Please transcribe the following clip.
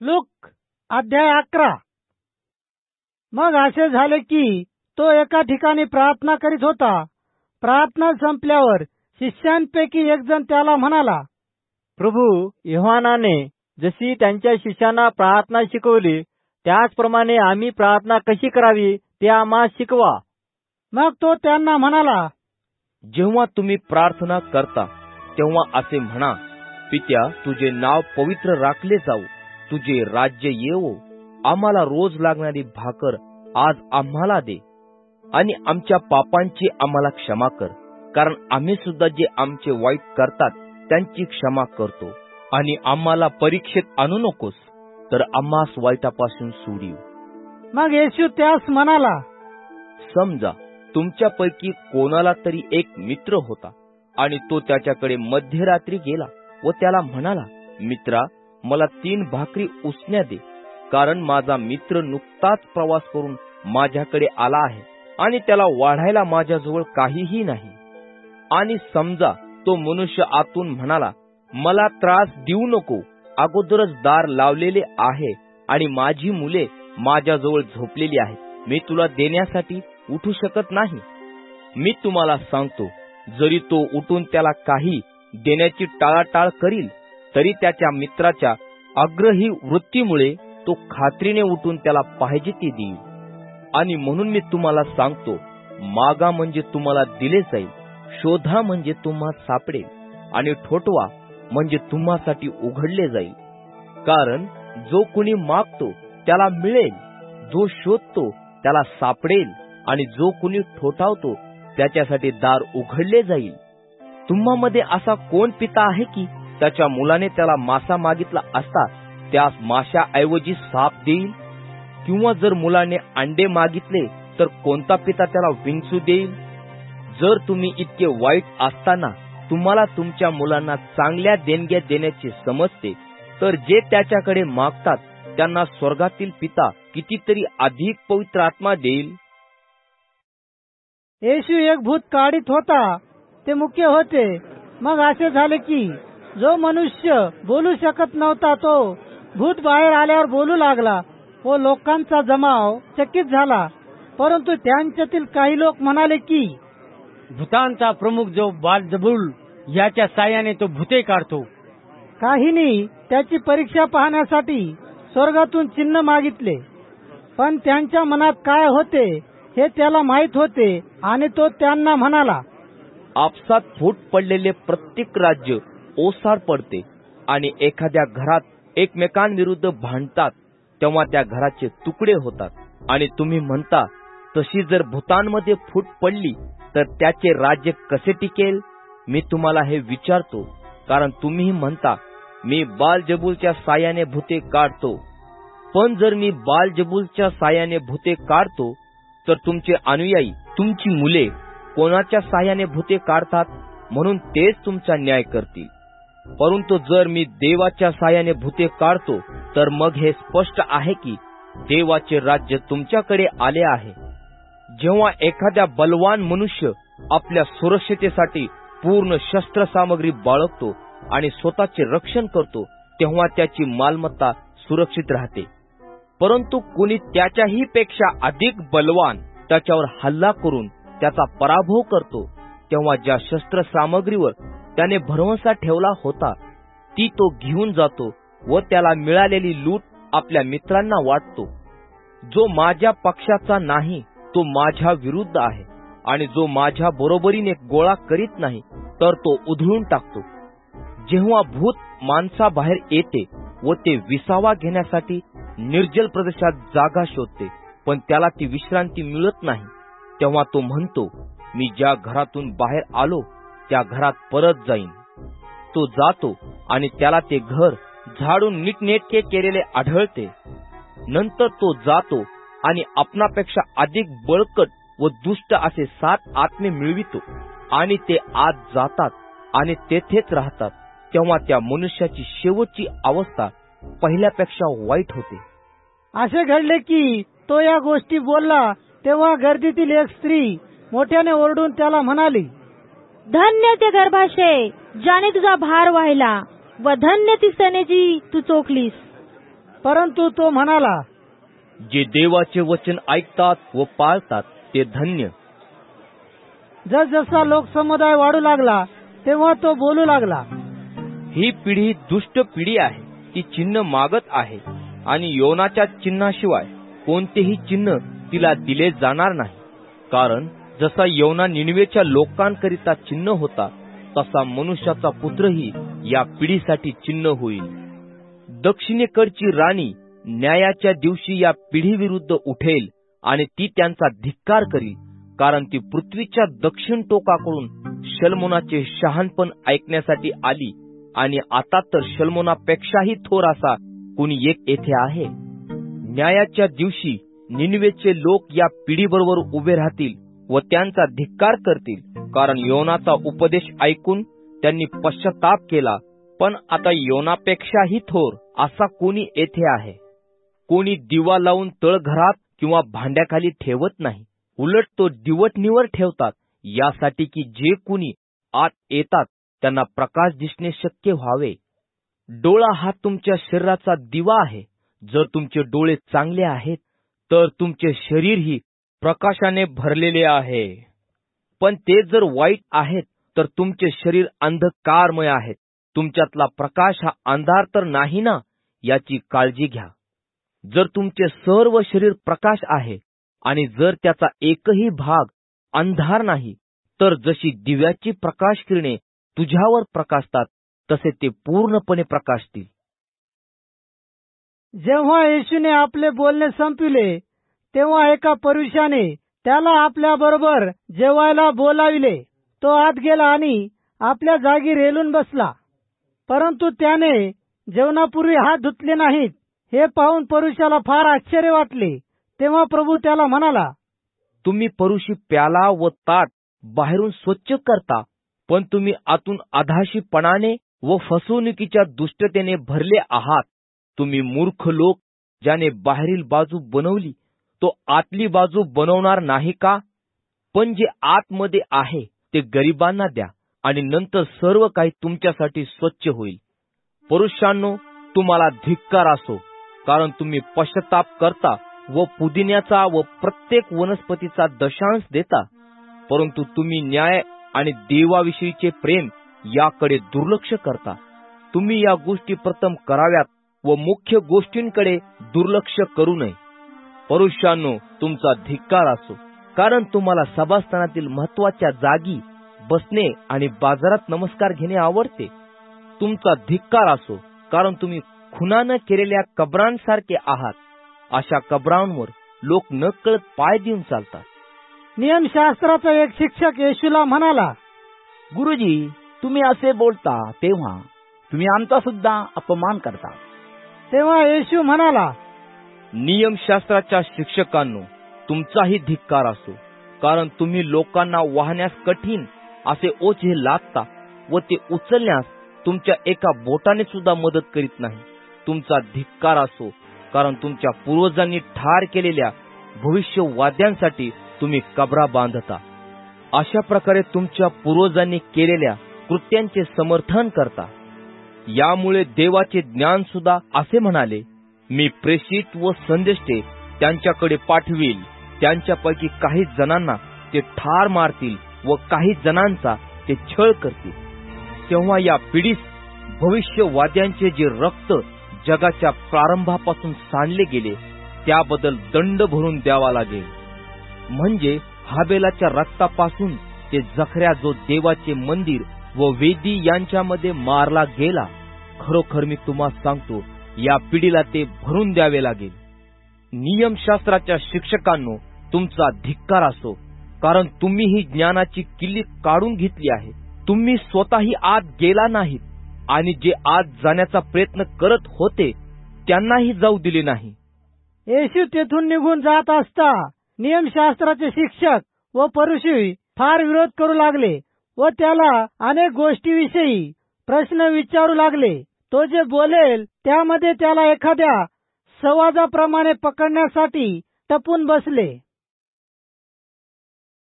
Look अध्याय अकरा. मग असे झाले की तो एका ठिकाणी प्रार्थना करीत होता. प्रार्थना संपल्यावर शिष्यांपैकी एक जण त्याला म्हणाला प्रभू योहानाने जशी त्यांच्या शिष्यांना प्रार्थना शिकवली त्याचप्रमाणे आम्ही प्रार्थना कशी करावी ते आम्हा शिकवा. मग तो त्यांना म्हणाला जेव्हा तुम्ही प्रार्थना करता तेव्हा असे म्हणा पित्या तुझे नाव पवित्र राखले जाऊ. तुझे राज्य येवो. आम्हाला रोज लागणारी भाकर आज आम्हाला दे. आणि आमच्या पापांची आम्हाला क्षमा कर. कारण आम्ही सुद्धा जे आमचे वाईट करतात त्यांची क्षमा करतो. आणि आम्हाला परीक्षेत आणू नकोस तर आम्हास वाईटापासून सोडीव. मग येशू त्यास म्हणाला समजा तुमच्यापैकी कोणाला तरी एक मित्र होता आणि तो त्याच्याकडे मध्यरात्री गेला व त्याला म्हणाला मित्रा मला तीन भाकरी उसण्या दे कारण माझा मित्र नुकताच प्रवास करून माझ्याकडे आला आहे आणि त्याला वाढायला माझ्याजवळ काहीही नाही. आणि समजा तो मनुष्य आतून म्हणाला मला त्रास देऊ नको अगोदरच दार लावलेले आहे आणि माझी मुले माझ्याजवळ झोपलेली आहेत. मी तुला देण्यासाठी उठू शकत नाही. मी तुम्हाला सांगतो जरी तो उठून त्याला काही देण्याची टाळाटाळ करील तरी त्याच्या मित्राच्या आग्रही वृत्तीमुळे तो खात्रीने उठून त्याला पाहिजे ती देईल. आणि म्हणून मी तुम्हाला सांगतो मागा म्हणजे तुम्हाला दिले जाईल शोधा म्हणजे तुम्हा सापडेल आणि ठोटवा म्हणजे तुम्हासाठी उघडले जाईल. कारण जो कुणी मागतो त्याला मिळेल जो शोधतो त्याला सापडेल आणि जो कुणी ठोठावतो त्याच्यासाठी दार उघडले जाईल. तुम्हामध्ये असा कोण पिता आहे की त्याच्या मुलाने त्याला मासा मागितला असता त्यास माशाऐवजी साप देईल? किंवा जर मुलाने अंडे मागितले तर कोणता पिता त्याला विंचू देईल? जर तुम्ही इतके वाईट असताना तुम्हाला तुमच्या मुलांना चांगल्या देणग्या देण्याचे समजते तर जे त्याच्याकडे मागतात त्यांना स्वर्गातील पिता कितीतरी अधिक पवित्र आत्मा देईल. येशू एक भूत काढीत होता. ते मुख्य होते. मग असे झाले की जो मनुष्य बोलू शकत नव्हता तो भूत बाहेर आल्यावर बोलू लागला. व लोकांचा जमाव चकित झाला. परंतु त्यांच्यातील काही लोक म्हणाले की भूतांचा प्रमुख जो बालजबुल याच्या साह्याने तो भूते काढतो. काहींनी त्याची परीक्षा पाहण्यासाठी स्वर्गातून चिन्ह मागितले. पण त्यांच्या मनात काय होते हे त्याला माहीत होते आणि तो त्यांना म्हणाला आपसात फूट पडलेले प्रत्येक राज्य ओसाड पडते आणि एखाद्या घरात एकमेकांविरुद्ध भांडतात तेव्हा त्या घराचे तुकडे होतात. आणि तुम्ही म्हणता तशी जर भूतांमध्ये फूट पडली तर त्याचे राज्य कसे टिकेल? मी तुम्हाला हे विचारतो कारण तुम्ही म्हणता मी बालजबूलच्या सायाने भूते काढतो. पण जर मी बालजबूलच्या सायाने भूते काढतो तर तुमचे अनुयायी तुमची मुले कोणाच्या साह्याने भूते काढतात? म्हणून तेच तुमचा न्याय करतील. परंतु जर मी देवाच्या साह्याने भूते काढतो तर मग हे स्पष्ट आहे की देवाचे राज्य तुमच्याकडे आले आहे. जेव्हा एखाद्या बलवान मनुष्य आपल्या सुरक्षितेसाठी पूर्ण शस्त्रसामग्री बाळगतो आणि स्वतःचे रक्षण करतो तेव्हा त्याची मालमत्ता सुरक्षित राहते. परंतु कुणी त्याच्याही पेक्षा अधिक बलवान त्याच्यावर हल्ला करून त्याचा पराभव करतो तेव्हा ज्या शस्त्रसामग्रीवर त्याने भरवसा ठेवला होता. ती तो घेऊन जातो व त्याला मिळालेली लूट आपल्या मित्रांना वाटतो. जो माझ्या पक्षाचा नाही तो माझ्या विरुद्ध आहे. आणि जो माझ्या बरोबरीने गोळा करीत नाही तर तो उधळून टाकतो. जेव्हा भूत माणसाबाहेर येते व ते विसावा घेण्यासाठी निर्जल प्रदेशात जागा शोधते पण त्याला ती विश्रांती मिळत नाही तेव्हा तो म्हणतो मी ज्या घरातून बाहेर आलो त्या घरात परत जाईन. तो जातो आणि त्याला ते घर झाडून नीटनेटके केलेले आढळते. नंतर तो जातो आणि आपणापेक्षा अधिक बळकट व दुष्ट असे सात आत्मे मिळवितो आणि ते आत जातात आणि तेथेच राहतात तेव्हा त्या मनुष्याची शेवटची अवस्था पहिल्यापेक्षा वाईट होते. असे घडले की तो या गोष्टी बोलला तेव्हा गर्दीतील एक स्त्री मोठ्याने ओरडून त्याला म्हणाली धन्य ते गर्भाशय ज्याने तुझा भार वाहिला व धन्य ती स्तनेची तू चोखलीस. परंतु तो म्हणाला जे देवाचे वचन ऐकतात व पाळतात ते धन्य. जसजसा लोकसमुदाय वाढू लागला तेव्हा तो बोलू लागला ही पिढी दुष्ट पिढी आहे ती चिन्ह मागत आहे आणि योनाच्या चिन्हाशिवाय कोणतेही चिन्ह तिला दिले जाणार नाही. कारण जसा यवना निणवेच्या लोकांकरिता चिन्ह होता तसा मनुष्याचा पुत्रही या पिढीसाठी चिन्ह होईल. दक्षिणेकडची राणी न्यायाच्या दिवशी या पिढीविरुद्ध उठेल आणि ती त्यांचा धिक्कार करील कारण ती पृथ्वीच्या दक्षिण टोकाकडून शलमोनाचे शहाणपण ऐकण्यासाठी आली आणि आता तर शलमोनापेक्षाही थोर असा कुणी एक येथे आहे. न्यायाच्या दिवशी निनवेचे लोक या पिढीबरोबर उभे राहतील. व त्यांचा धिक्कार करतील. कारण योनाचा उपदेश ऐकून त्यांनी पश्चाताप केला. पण आता योनापेक्षाही थोर असा कोणी येथे आहे. कोणी दिवा लावून तळघरात किंवा भांड्याखाली ठेवत नाही. उलट तो दिवटणीवर ठेवतात. यासाठी की जे कुणी आत येतात त्यांना प्रकाश दिसणे शक्य व्हावे. डोळा हा तुमच्या शरीराचा दिवा आहे. जर तुमचे डोळे चांगले आहेत तर तुमचे शरीरही प्रकाशाने भरलेले आहे. पण ते जर वाईट आहेत तर तुमचे शरीर अंधकारमय आहेत. तुमच्यातला प्रकाश हा अंधार तर नाही ना याची काळजी घ्या. जर तुमचे सर्व शरीर प्रकाश आहे आणि जर त्याचा एकही भाग अंधार नाही तर जशी दिव्याची प्रकाश किरणे तुझ्यावर प्रकाशतात तसे ते पूर्णपणे प्रकाशतील. जेव्हा येशूने आपले बोलणे संपविले तेव्हा एका परुषाने त्याला आपल्या बरोबर जेवायला बोलाविले. तो आत गेला आणि आपल्या जागी रेलून बसला. परंतु त्याने जेवणापूर्वी हात धुतले नाहीत. हे पाहून परुषाला फार आश्चर्य वाटले. तेव्हा प्रभू त्याला म्हणाला तुम्ही परुषी प्याला व ताट बाहेरून स्वच्छ करता पण तुम्ही आतून अधाशीपणाने व फसवणुकीच्या दुष्टतेने भरले आहात. तुम्ही मूर्ख लोक ज्याने बाहेरील बाजू बनवली तो आतली बाजू बनवणार नाही का? पण जे आतमध्ये आहे ते गरिबांना द्या आणि नंतर सर्व काही तुमच्यासाठी स्वच्छ होईल. पुरुषांनो तुम्हाला धिक्कार असो कारण तुम्ही पश्चाताप करता व पुदिन्याचा व प्रत्येक वनस्पतीचा दशांश देता. परंतु तुम्ही न्याय आणि देवाविषयीचे प्रेम याकडे दुर्लक्ष करता. तुम्ही या गोष्टी प्रथम कराव्यात व मुख्य गोष्टींकडे दुर्लक्ष करू नये. परुषांनो तुमचा धिक्कार असो. कारण तुम्हाला सभास्थानातील महत्त्वाच्या जागी बसणे आणि बाजारात नमस्कार घेणे आवडते. तुमचा धिक्कार असो कारण तुम्ही खुनानं केलेल्या कबरांसारखे आहात. अशा कबरांवर लोक नकळत पाय देऊन चालतात. नियमशास्त्राचा एक शिक्षक येशूला म्हणाला गुरुजी तुम्ही असे बोलता तेव्हा तुम्ही आमचा सुद्धा अपमान करता. तेव्हा येशू म्हणाला नियमशास्त्राच्या शिक्षकांनो तुमचाही धिक्कार असो. कारण तुम्ही लोकांना वाहण्यास कठीण असे ओझे लादता व ते उचलण्यास तुमच्या एका बोटाने सुद्धा मदत करीत नाही. तुमचा धिक्कार असो. कारण तुमच्या पूर्वजांनी ठार केलेल्या भविष्यवाद्यांसाठी तुम्ही कबरा बांधता. अशा प्रकारे तुमच्या पूर्वजांनी केलेल्या कृत्यांचे समर्थन करता. यामुळे देवाचे ज्ञान सुद्धा असे म्हणाले मी प्रेषित व संदेष्टे त्यांच्याकडे पाठवील. त्यांच्यापैकी काही जणांना ते ठार मारतील व काही जणांचा ते छळ करतील. तेव्हा या पिढीस भविष्यवाद्यांचे जे रक्त जगाच्या प्रारंभापासून सांडले गेले त्याबद्दल दंड भरून द्यावा लागेल. म्हणजे हाबेलाच्या रक्तापासून ते जखऱ्या जो देवाचे मंदिर व वेदी यांच्यामध्ये मारला गेला खरोखर मी तुम्हाला सांगतो या पिढीला ते भरून द्यावे लागेल. नियमशास्त्राच्या शिक्षकांनो तुमचा धिक्कार असो कारण तुम्ही ही ज्ञानाची किल्ली काढून घेतली आहे. तुम्ही स्वतःही आत गेला नाहीत आणि जे आत जाण्याचा प्रयत्न करत होते त्यांनाही जाऊ दिले नाही. येशू तेथून निघून जात असता नियमशास्त्राचे शिक्षक व परुषी फार विरोध करू लागले व त्याला अनेक गोष्टीविषयी प्रश्न विचारू लागले. तो जे बोलेल त्यामध्ये त्याला एखाद्या संवादाप्रमाणे पकडण्यासाठी टपून बसले.